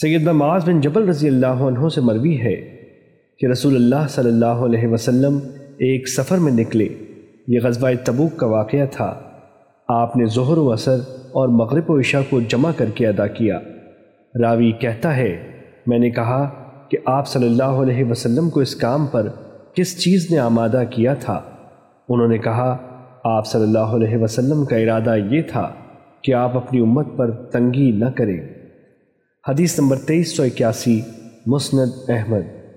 سیدنا معاذ بن جبل رضی اللہ عنہ سے مروی ہے کہ رسول اللہ صلی اللہ علیہ وسلم ایک سفر میں نکلے۔ یہ غزوہ تبوک کا واقعہ تھا۔ آپ نے ظہر و اثر اور مغرب و عشاء کو جمع کر کے ادا کیا۔ راوی کہتا ہے، میں نے کہا کہ آپ صلی اللہ علیہ وسلم کو اس کام پر کس چیز نے آمادہ کیا تھا؟ انہوں نے کہا، آپ صلی اللہ علیہ وسلم کا ارادہ یہ تھا کہ آپ اپنی امت پر تنگی نہ کریں۔ حدیث نمبر تیئیس سو اکیاسی مسند احمد۔